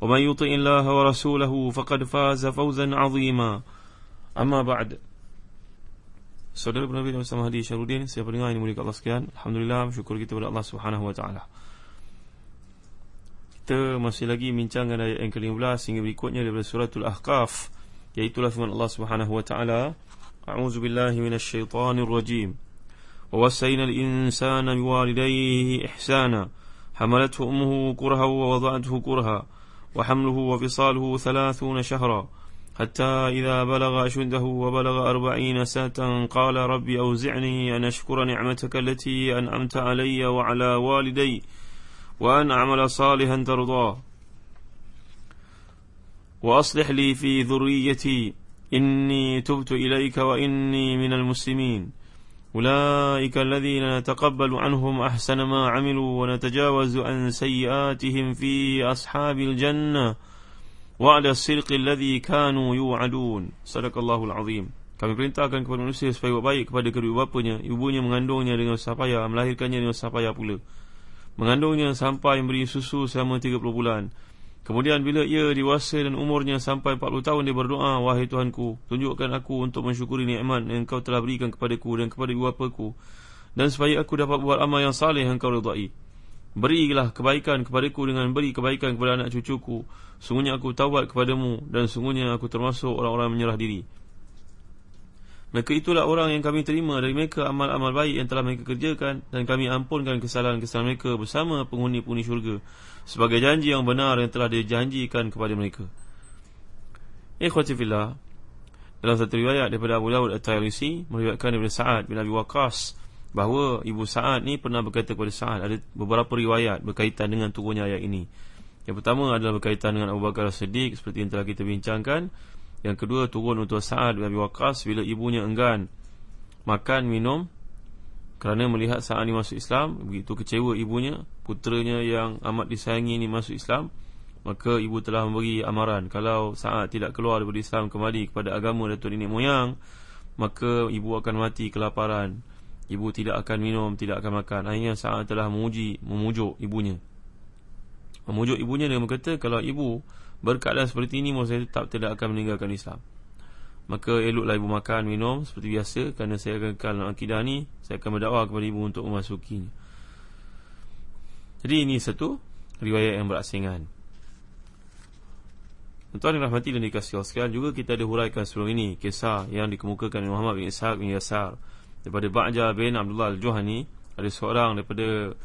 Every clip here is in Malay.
ومن يطع الله ورسوله فقد فاز فوزا عظيما أما بعد Saudara Nabi Muhammad SAW Hadi Syarudin Saya pendengar ini mulia Allah sekian Alhamdulillah Syukur kita kepada Allah Subhanahu Wa Taala. Kita masih lagi bincangkan ayat yang ke-15 Hingga berikutnya daripada suratul Ahqaf Iaitulah firman Allah Subhanahu Wa Taala. A'udzu billahi minasyaitonir rajim ووصينا الإنسان بوالديه إحسانا حملته أمه كرها ووضعته كرها وحمله وفصاله ثلاثون شهرا. حتى إذا بلغ أشده وبلغ أربعين سنة قال ربي أوزعني أن أشكر نعمتك التي أنعمت علي وعلى والدي وأن أعمل صالحا ترضاه. وأصلح لي في ذريتي. إني تبت إليك وإني من المسلمين. أولئك الذين نتقبل عنهم أحسن ما عملوا ونتجاوز عن سيئاتهم في أصحاب الجنة وعلى الصدق الذي كانوا يوعدون صدق الله العظيم Kami perintahkan kepada manusia supaya buat baik kepada kedua bapanya Ibunya mengandungnya dengan susah payah Melahirkannya dengan susah payah pula Mengandungnya sampai memberi susu selama 30 bulan Kemudian bila ia dewasa dan umurnya sampai 40 tahun dia berdoa wahai Tuhanku tunjukkan aku untuk mensyukuri nikmat yang Engkau telah berikan kepadaku dan kepada ibu dan supaya aku dapat buat amal yang saleh yang Engkau ridai berilah kebaikan kepadaku dengan beri kebaikan kepada anak cucuku. Sungguhnya aku taubat kepadamu dan sungguhnya aku termasuk orang-orang menyerah diri mereka itulah orang yang kami terima dari mereka amal-amal baik yang telah mereka kerjakan dan kami ampunkan kesalahan-kesalahan mereka bersama penghuni-penghuni syurga sebagai janji yang benar yang telah dijanjikan kepada mereka. Ikhwati fillah, dalam satu riwayat daripada Abu Dawud At-Tayalisi meriwayatkan daripada Sa'ad bin Abi Waqqas bahawa ibu Sa'ad ni pernah berkata kepada Sa'ad ada beberapa riwayat berkaitan dengan turunnya ayat ini. Yang pertama adalah berkaitan dengan Abu Bakar As-Siddiq seperti yang telah kita bincangkan yang kedua turun untuk Sa'ad bin Abi Waqqas bila ibunya enggan makan minum. Kerana melihat Sa'ad ni masuk Islam begitu kecewa ibunya putranya yang amat disayangi ni masuk Islam maka ibu telah memberi amaran. Kalau Sa'ad tidak keluar daripada Islam kembali kepada agama datuk nenek moyang maka ibu akan mati kelaparan. Ibu tidak akan minum tidak akan makan. Akhirnya Sa'ad telah memuji memujuk ibunya. Memujuk ibunya dengan berkata kalau ibu berkeadaan seperti ini saya tetap tidak akan meninggalkan Islam. Maka eloklah ibu makan minum seperti biasa kerana saya akan kekal dalam akidah ni saya akan berdakwah kepada ibu untuk memasukinya jadi ini satu riwayat yang berasingan Tuan yang rahmati dan dikasih sekalian Juga kita ada huraikan sebelum ini Kisah yang dikemukakan oleh Muhammad bin Ishaq bin Yasar. Daripada Ba'ja bin Abdullah Al-Juhani Ada seorang daripada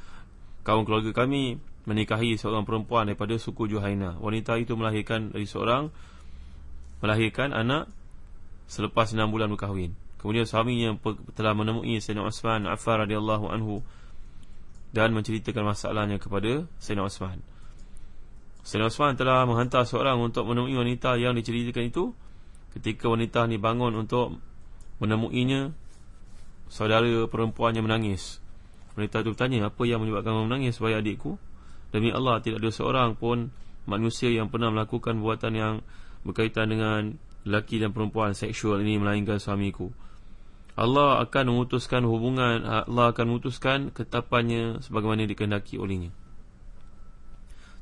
Kaum keluarga kami menikahi seorang perempuan daripada suku Juhaina. Wanita itu melahirkan dari seorang melahirkan anak selepas 6 bulan berkahwin. Kemudian suaminya telah menemui Sayyidina Uthman Affan radhiyallahu anhu dan menceritakan masalahnya kepada Sayyidina Uthman. Sayyidina Uthman telah menghantar seorang untuk menemui wanita yang diceritakan itu. Ketika wanita ni bangun untuk menemuinya, saudara perempuannya menangis. Wanita itu bertanya, apa yang menyebabkan kamu menangis, wahai adikku? Demi Allah tidak ada seorang pun manusia yang pernah melakukan buatan yang berkaitan dengan lelaki dan perempuan seksual ini melainkan suamiku. Allah akan memutuskan hubungan, Allah akan memutuskan ketapannya sebagaimana dikehendaki olehnya.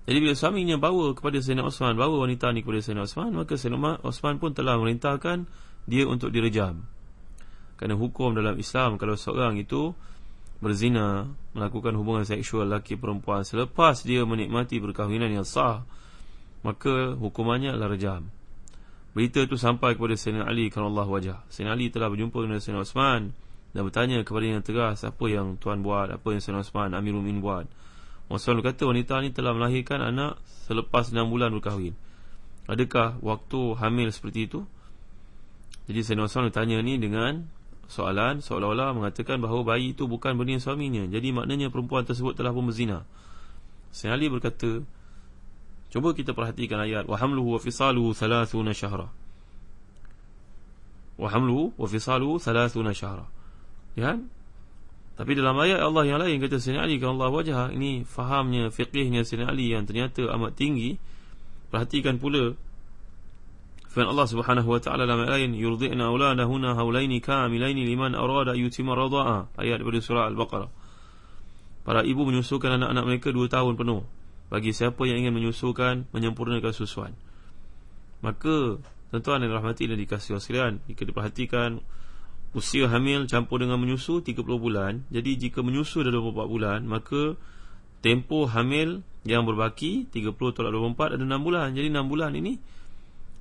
Jadi bila suaminya bawa kepada Sayyidina Osman, bawa wanita ini kepada Sayyidina Osman, maka Sayyidina Osman pun telah merintahkan dia untuk direjam. Kerana hukum dalam Islam kalau seorang itu berzina melakukan hubungan seksual laki perempuan selepas dia menikmati perkahwinan yang sah maka hukumannya adalah rejam Berita itu sampai kepada Sayyidina Ali Allah wajah. Sayyidina Ali telah berjumpa dengan Sayyidina Osman dan bertanya kepada yang tegas apa yang tuan buat, apa yang Sayyidina Osman Amirul Min buat. Osman berkata wanita ini telah melahirkan anak selepas 6 bulan berkahwin. Adakah waktu hamil seperti itu? Jadi Sayyidina Osman bertanya ni dengan soalan seolah-olah mengatakan bahawa bayi itu bukan benih suaminya. Jadi maknanya perempuan tersebut telah pun berzina. Sayyidina Ali berkata, Cuba kita perhatikan ayat wa hamluhu wa fisaluhu 30 syahra. Wa hamluhu wa fisaluhu 30 syahra. Ya? Tapi dalam ayat Allah yang lain kata Sayyidina Ali kan Allah wajah ini fahamnya fiqihnya Sayyidina Ali yang ternyata amat tinggi. Perhatikan pula Subhanahu wa taala dalam ayat lain yurdi'na auladahunna haulaini kamilaini liman arada yutima radha'a ayat daripada surah Al-Baqarah. Para ibu menyusukan anak-anak mereka 2 tahun penuh. Bagi siapa yang ingin menyusukan menyempurnakan susuan. Maka tuan-tuan yang rahmati dan dikasihi sekalian jika diperhatikan usia hamil campur dengan menyusu 30 bulan. Jadi jika menyusu dah 24 bulan maka tempoh hamil yang berbaki 30 tolak 24 ada 6 bulan. Jadi 6 bulan ini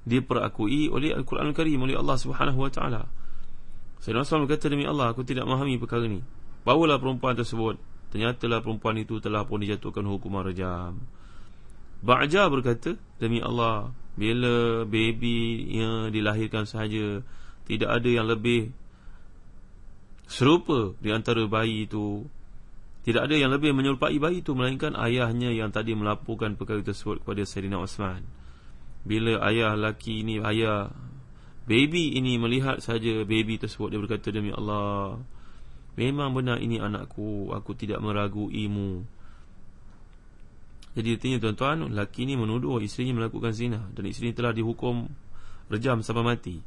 diperakui oleh Al-Quran Al-Karim oleh Allah Subhanahu Wa Taala. Sayyidina Rasul berkata demi Allah aku tidak memahami perkara ini. Bawalah perempuan tersebut Ternyatalah perempuan itu telah pun dijatuhkan hukuman rejam Ba'ja berkata Demi Allah Bila baby yang dilahirkan sahaja Tidak ada yang lebih Serupa di antara bayi itu Tidak ada yang lebih menyerupai bayi itu Melainkan ayahnya yang tadi melaporkan perkara tersebut kepada Sayyidina Osman Bila ayah laki ini Ayah baby ini melihat saja baby tersebut Dia berkata demi Allah Memang benar ini anakku Aku tidak meraguimu. Jadi artinya tuan-tuan Lelaki ini menuduh isterinya melakukan zina Dan isteri telah dihukum Rejam sampai mati.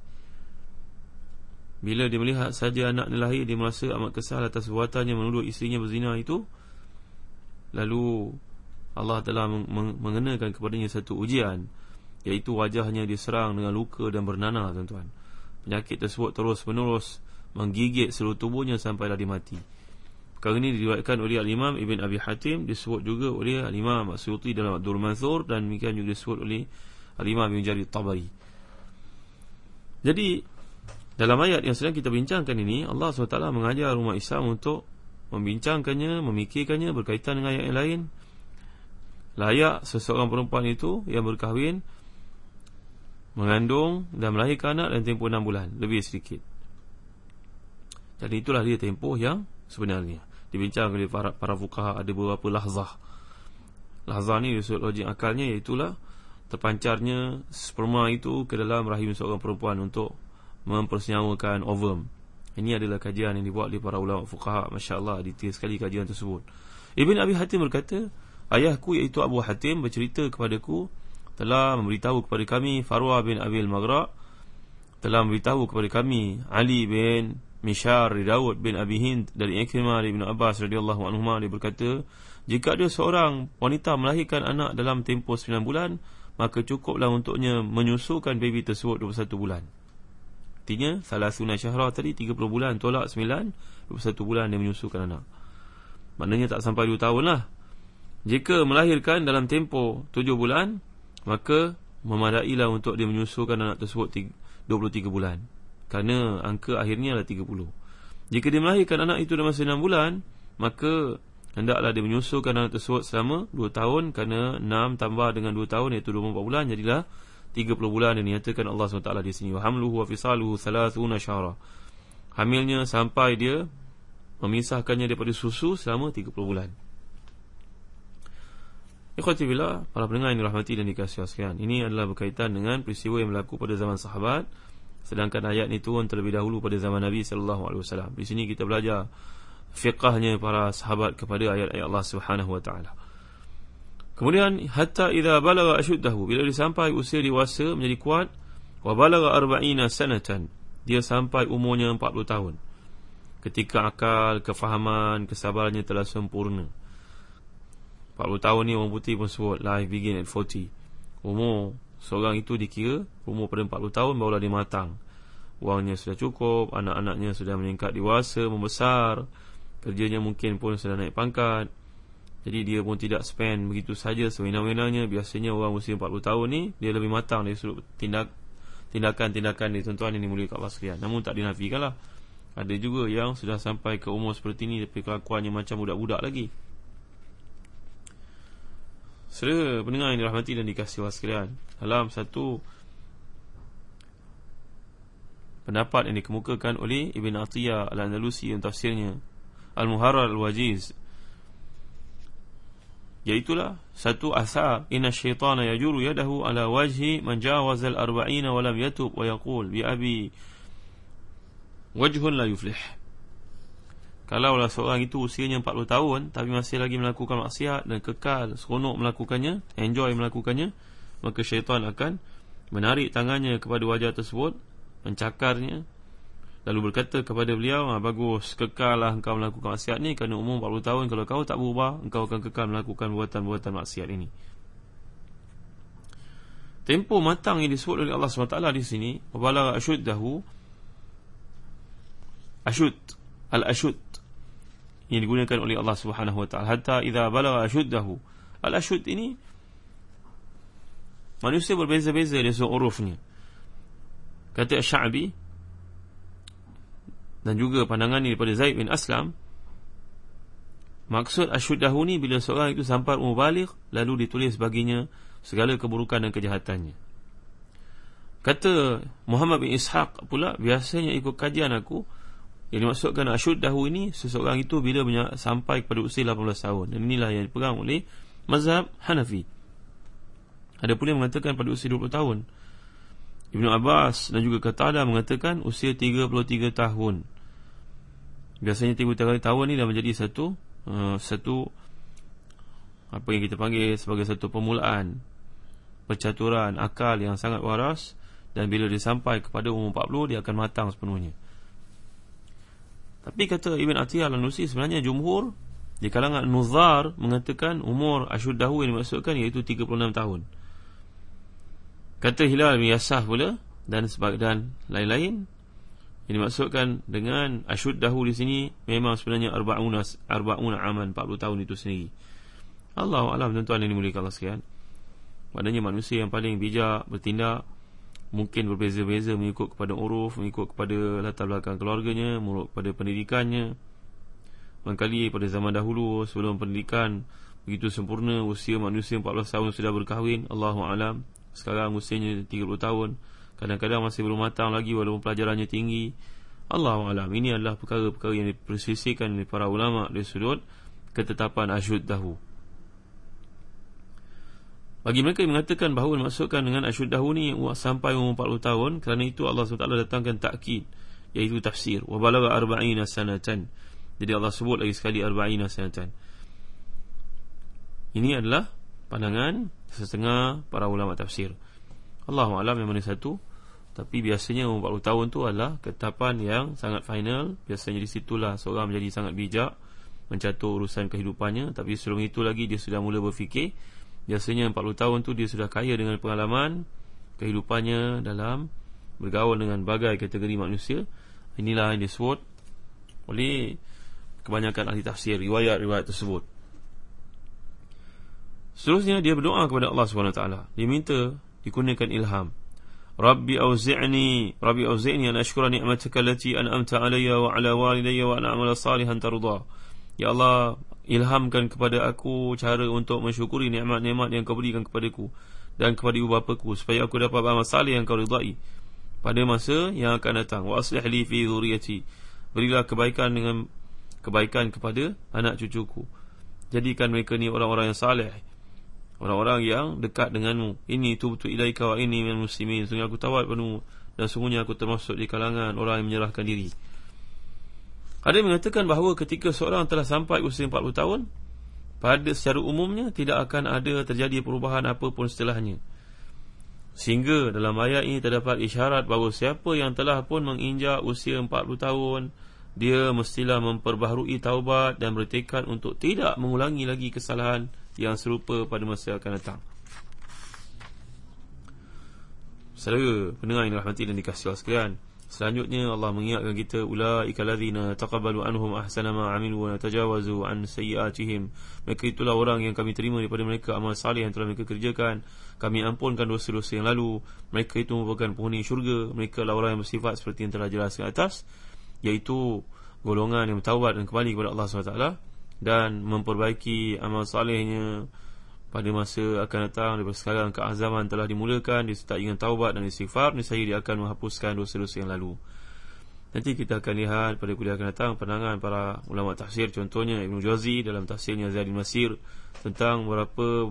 Bila dia melihat saja anak ni lahir Dia merasa amat kesal atas perbuatannya Menuduh isterinya berzina itu. Lalu Allah telah mengenakan kepadanya satu ujian Iaitu wajahnya diserang dengan luka dan bernanah tuan-tuan Penyakit tersebut terus menerus menggigit seluruh tubuhnya sampai dia mati. Perkara ini diriwayatkan oleh Al-Imam Ibn Abi Hatim disebut juga oleh Al-Imam Suyuti dalam Abdul Mansur dan demikian juga disebut oleh Al-Imam Ibn Jarir Tabari. Jadi dalam ayat yang sedang kita bincangkan ini Allah SWT mengajar umat Islam untuk membincangkannya, memikirkannya berkaitan dengan ayat yang lain. Layak seseorang perempuan itu yang berkahwin mengandung dan melahirkan anak dan tempoh 6 bulan, lebih sedikit. Jadi itulah dia tempoh yang sebenarnya. Dibincang oleh para, para fukaha Ada beberapa lahzah. Lahzah ni disebut logik akalnya Iaitulah terpancarnya sperma itu Ke dalam rahim seorang perempuan Untuk mempersenyawakan ovum. Ini adalah kajian yang dibuat oleh para ulama fukaha Masya Allah detail sekali kajian tersebut. Ibn Abi Hatim berkata Ayahku iaitu Abu Hatim bercerita kepadaku Telah memberitahu kepada kami Farwa bin Abil Magra Telah memberitahu kepada kami Ali bin Mishar Daud bin Abi Hind dari Ikrimah Ibn Abbas radhiyallahu anhu dia berkata jika ada seorang wanita melahirkan anak dalam tempoh 9 bulan maka cukuplah untuknya menyusukan baby tersebut 21 bulan. Artinya salah sunai syahrah tadi 30 bulan tolak 9 21 bulan dia menyusukan anak. Maknanya tak sampai 2 tahun lah. Jika melahirkan dalam tempoh 7 bulan maka memadailah untuk dia menyusukan anak tersebut 23 bulan. Kerana angka akhirnya adalah 30 Jika dia melahirkan anak itu dalam masa 6 bulan Maka hendaklah dia menyusulkan anak tersebut selama 2 tahun Kerana 6 tambah dengan 2 tahun iaitu 24 bulan Jadilah 30 bulan yang dinyatakan Allah SWT di sini. Wahamluhu wa fisaluhu thalathuna syara Hamilnya sampai dia Memisahkannya daripada susu selama 30 bulan Ikhwati bila Para pendengar yang dirahmati dan dikasih sekalian Ini adalah berkaitan dengan peristiwa yang berlaku pada zaman sahabat Sedangkan ayat ini turun terlebih dahulu pada zaman Nabi sallallahu alaihi wasallam. Di sini kita belajar fiqhnya para sahabat kepada ayat-ayat Allah Subhanahu wa taala. Kemudian hatta idza balagha ashuddahu bila dia sampai usia dewasa menjadi kuat wa balagha 40 sanatan dia sampai umurnya 40 tahun. Ketika akal, kefahaman, kesabarannya telah sempurna. 40 tahun ni orang putih pun sebut life begin at 40. Umur Seorang itu dikira umur pada 40 tahun barulah dia matang. Wangnya sudah cukup Anak-anaknya sudah meningkat dewasa Membesar Kerjanya mungkin pun sudah naik pangkat. Jadi dia pun tidak spend begitu saja Sewena-wenanya Biasanya orang usia 40 tahun ni Dia lebih matang dari sudut tindak tindakan-tindakan ni tuan-tuan ini mulia kat Allah sekalian. Namun tak dinafikan lah. Ada juga yang sudah sampai ke umur seperti ini tapi kelakuannya macam budak-budak lagi Saudara pendengar yang dirahmati dan dikasihi Allah sekalian dalam satu pendapat yang dikemukakan oleh Ibn Atiyah Al-Andalusi yang tafsirnya Al-Muharrar Al-Wajiz Iaitulah satu asar inna syaitana yajuru yadahu ala wajhi man jawaza al-arba'ina wa lam yatub wa yaqul bi abi wajhun la yuflih kalau lah seorang itu usianya 40 tahun tapi masih lagi melakukan maksiat dan kekal seronok melakukannya enjoy melakukannya maka syaitan akan menarik tangannya kepada wajah tersebut mencakarnya Lalu berkata kepada beliau ah, Bagus, kekallah engkau melakukan maksiat ni Kerana umur 40 tahun Kalau kau tak berubah Engkau akan kekal melakukan buatan-buatan maksiat ini. Tempo matang yang disebut oleh Allah SWT di sini Wabalara asyud dahu Asyud Al-asyud Yang digunakan oleh Allah SWT Hatta idha balara asyud dahu Al-asyud ini Manusia berbeza-beza Dia urufnya. Kata Sya'bi dan juga pandangan ini daripada Zaid bin Aslam maksud asyuddahu ni bila seorang itu sampai umur balik lalu ditulis baginya segala keburukan dan kejahatannya. Kata Muhammad bin Ishaq pula biasanya ikut kajian aku yang dimaksudkan asyuddahu ini seseorang itu bila sampai kepada usia 18 tahun dan inilah yang dipegang oleh mazhab Hanafi ada pula yang mengatakan pada usia 20 tahun Ibn Abbas dan juga Qatada mengatakan usia 33 tahun. Biasanya 33 tahun ni dah menjadi satu uh, satu apa yang kita panggil sebagai satu permulaan percaturan akal yang sangat waras dan bila dia sampai kepada umur 40 dia akan matang sepenuhnya. Tapi kata Ibn Atiyah al-Nusi sebenarnya jumhur di kalangan Nuzar mengatakan umur Asyuddahu yang dimaksudkan iaitu 36 tahun. Kata Hilal bin Yasah pula dan sebagian lain-lain ini maksudkan dengan asyud dahu di sini memang sebenarnya arba'una arba'una aman 40 tahun itu sendiri. Allah alam tuan-tuan yang dimuliakan Allah sekalian. Maknanya manusia yang paling bijak bertindak mungkin berbeza-beza mengikut kepada uruf, mengikut kepada latar belakang keluarganya, mengikut kepada pendidikannya. Mangkali pada zaman dahulu sebelum pendidikan begitu sempurna usia manusia 14 tahun sudah berkahwin, Allahu alam. Sekarang usianya 30 tahun. Kadang-kadang masih belum matang lagi Walaupun pelajarannya tinggi. Allah Alam. Ini adalah perkara-perkara yang dipersisikan oleh para ulama Dari sudut ketetapan asyud dahu Bagi mereka yang mengatakan bahawa Maksudkan dengan asyud dahu ni Sampai umur 40 tahun Kerana itu Allah SWT datangkan takkid Iaitu tafsir. Wabalaga arba'ina sanatan. Jadi Allah sebut lagi sekali arba'ina sanatan. Ini adalah pandangan setengah para ulama tafsir. Allahu alam yang mana satu. Tapi biasanya umur 40 tahun tu adalah ketetapan yang sangat final. Biasanya di situlah seorang menjadi sangat bijak mencatur urusan kehidupannya. Tapi sebelum itu lagi dia sudah mula berfikir biasanya 40 tahun tu dia sudah kaya dengan pengalaman kehidupannya dalam bergaul dengan bagai kategori manusia. Inilah yang disebut oleh kebanyakan ahli tafsir riwayat-riwayat tersebut. Seterusnya dia berdoa kepada Allah SWT Dia minta dikurniakan ilham. Rabbi auzi'ni Rabbi auzi'ni an ashkura ni'mataka lati an'amta alayya wa ala walidayya wa an'amala salihan tarudha Ya Allah ilhamkan kepada aku cara untuk mensyukuri nikmat-nikmat yang kau berikan kepadaku dan kepada ibu bapaku supaya aku dapat beramal salih yang kau ridai pada masa yang akan datang. Wa aslih li fi dhurriyyati. Berilah kebaikan dengan kebaikan kepada anak cucuku. Jadikan mereka ni orang-orang yang saleh Orang-orang yang dekat denganmu. Ini tu betul ilaika wa ini min muslimin. Sungguh aku tawad padamu Dan sungguhnya aku termasuk di kalangan orang yang menyerahkan diri Ada yang mengatakan bahawa ketika seorang telah sampai usia 40 tahun Pada secara umumnya tidak akan ada terjadi perubahan apapun setelahnya Sehingga dalam ayat ini terdapat isyarat bahawa siapa yang telah pun menginjak usia 40 tahun Dia mestilah memperbaharui taubat dan bertekad untuk tidak mengulangi lagi kesalahan yang serupa pada masa akan datang. Saudara pendengar yang dirahmati dan dikasihi Allah sekalian, Selanjutnya Allah mengingatkan kita ulaika allazina taqabbalu anhum ahsana ma amilu wa natajawazu an sayyi'atihim. Mereka itulah orang yang kami terima daripada mereka amal salih yang telah mereka kerjakan. Kami ampunkan dosa-dosa yang lalu. Mereka itu merupakan penghuni syurga. Mereka adalah orang yang bersifat seperti yang telah jelaskan atas, yaitu golongan yang bertaubat dan kembali kepada Allah SWT dan memperbaiki amal salihnya pada masa akan datang daripada sekarang ke zaman telah dimulakan disertai dengan taubat dan istighfar nescaya dia akan menghapuskan dosa-dosa yang lalu. Nanti kita akan lihat pada kuliah akan datang pandangan para ulama tafsir. Contohnya Ibn Jauzi dalam tafsirnya Zadin Masir tentang beberapa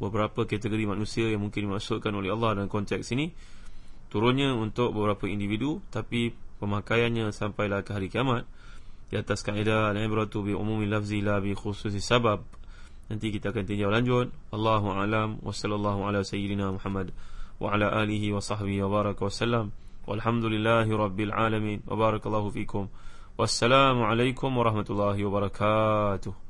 beberapa kategori manusia yang mungkin dimaksudkan oleh Allah dalam konteks ini. Turunnya untuk beberapa individu tapi pemakaiannya sampailah ke hari kiamat. Di atas kaedah al-ibratu bi umumi lafzi la bi khususi sabab Nanti kita akan tinjau lanjut. Allahu a'lam wa sallallahu ala sayyidina Muhammad wa ala alihi wa sahbihi wa baraka wa sallam. Walhamdulillahi rabbil alamin. Wa barakallahu fikum. Wassalamu alaikum warahmatullahi wabarakatuh.